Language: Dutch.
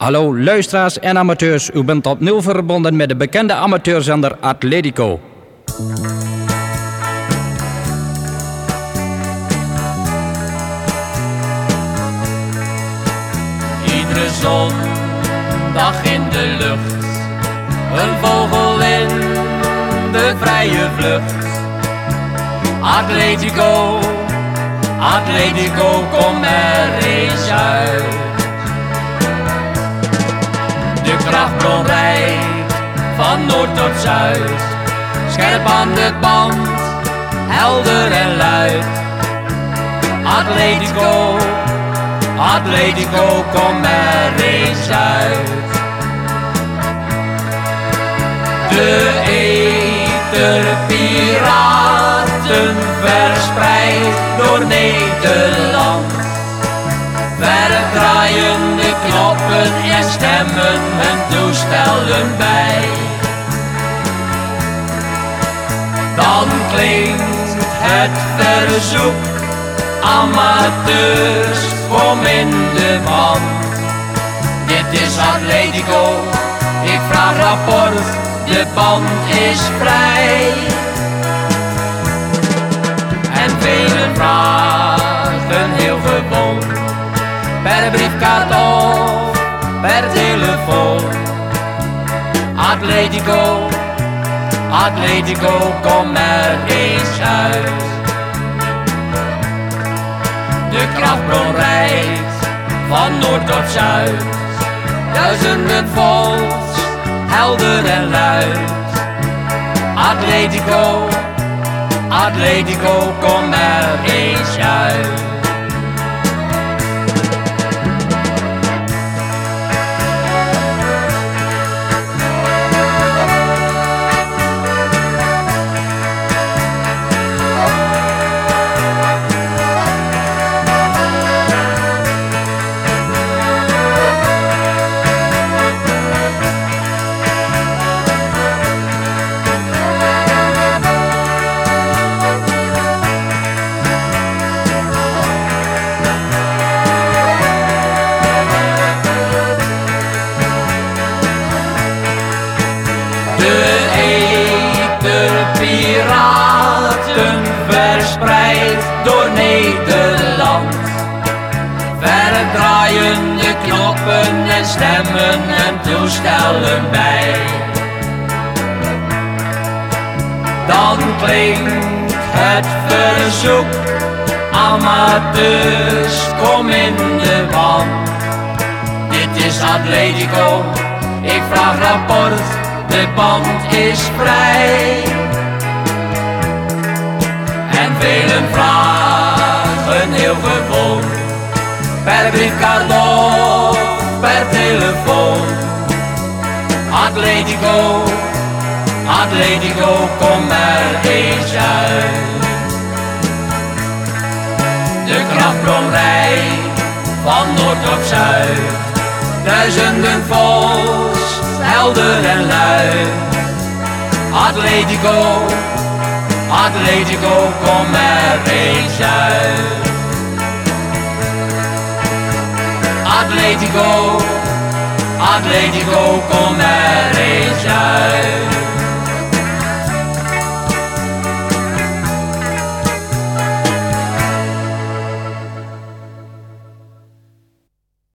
Hallo luisteraars en amateurs, u bent opnieuw verbonden met de bekende amateurzender Atletico. Iedere zondag in de lucht, een vogel in de vrije vlucht. Atletico, Atletico, kom er eens uit. De krachtbron rijdt van noord tot zuid, scherp aan de band, helder en luid. Atletico, Atletico, kom er eens uit. De piraten verspreid door Nederland. Verdraaien knoppen en stemmen hun toestellen bij. Dan klinkt het verzoek, amateurs, kom in de band. Dit is Atletico, ik vraag rapport, de band is vrij. Per telefoon. Atletico, Atletico, kom er eens uit. De krachtbron rijdt van noord tot zuid. Duizenden volks, helder en luid. Atletico, Atletico, kom er eens uit. Nederland. Verdraaien de knoppen en stemmen en toestellen bij. Dan klinkt het verzoek, amateurs, kom in de band. Dit is Atletico, ik vraag rapport, de band is vrij. Per of per telefoon. Atletico, Atletico, kom er eens uit. De krachtbron van noord tot zuid. Duizenden volks, helder en luid. Atletico, Atletico, kom er eens uit. Atletico, Atletico, kom er eens uit.